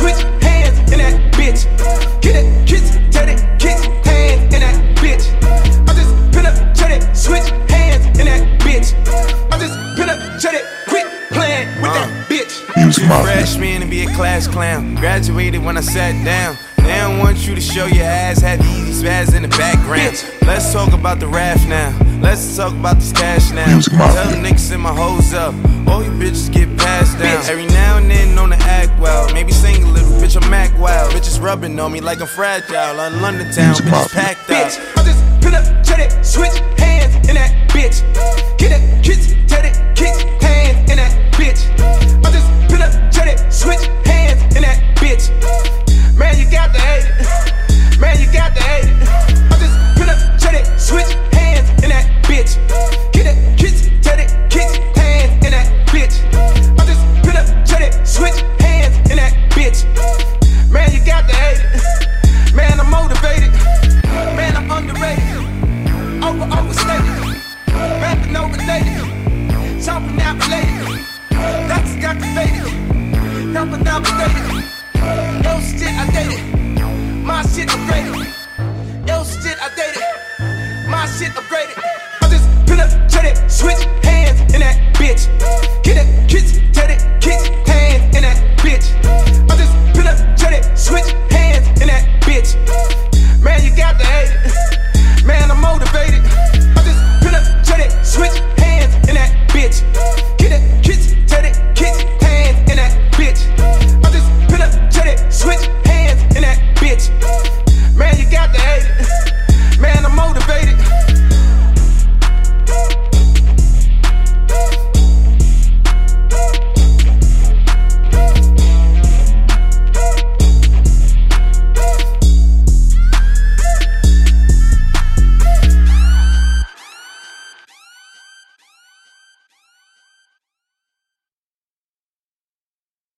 switch hands in that bitch. Get it, kiss, tell it, kick hands in that bitch. I just penetrated, switch hands in that bitch. I just penetrated, quit playing with that uh, bitch. Music Freshman and be a class clown. Graduated when I sat down. They don't want you to show your ass, had the easy spaz in the background. Let's talk about the raft now. Let's talk about this cash now. Tell them niggas send my hoes up. All you bitches get passed down. Every now and then on the act well. Maybe sing a little, bitch, I'm act wild. Bitches rubbing on me like I'm fragile. On London town, bitches packed up. Bitch, Something not related. That's captivated. Nothing not related. Yo, shit, I dated. My shit upgraded.